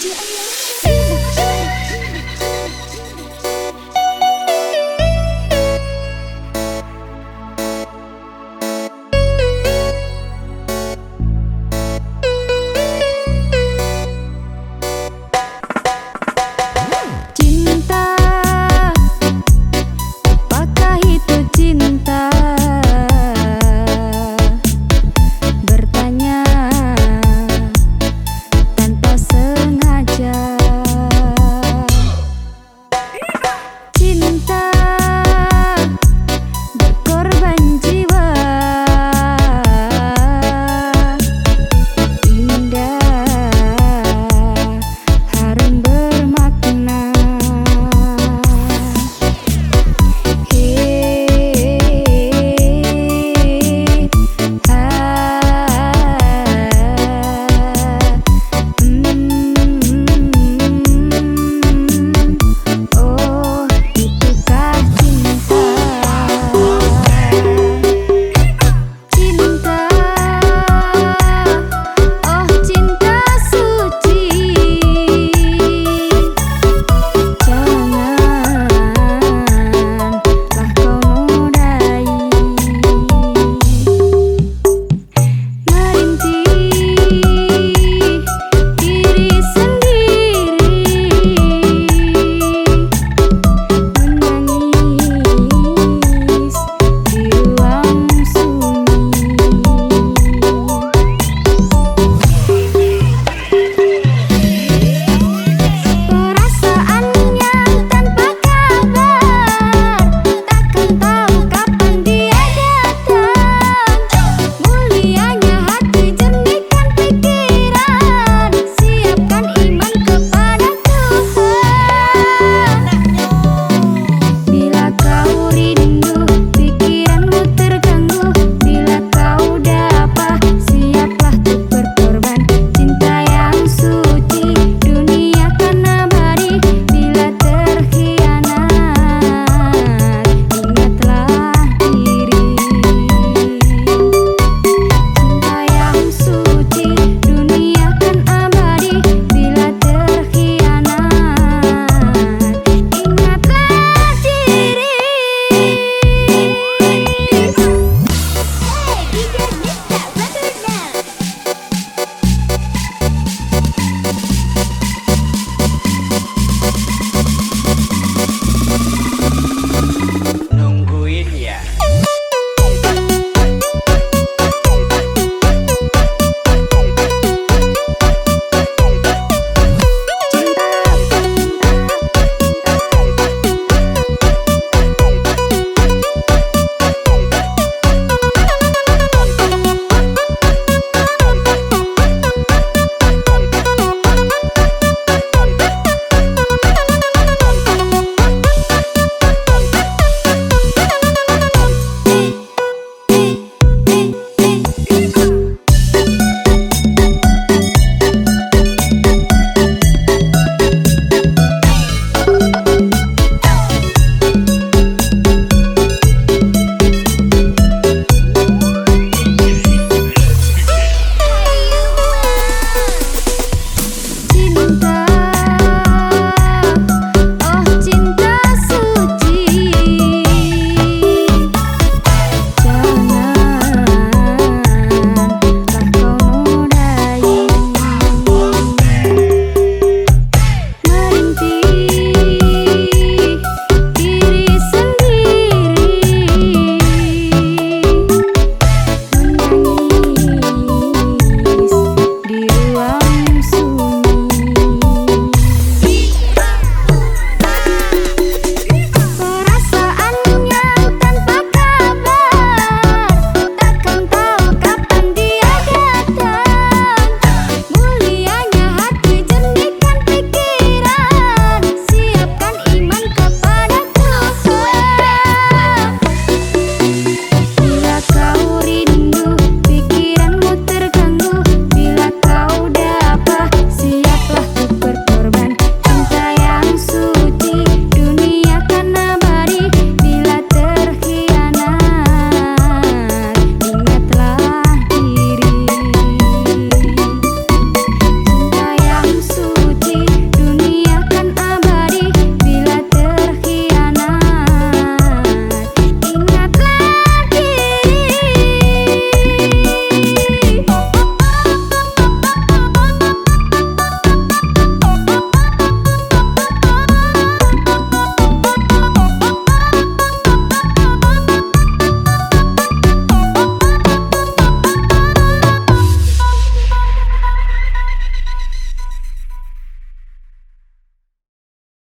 DJ you?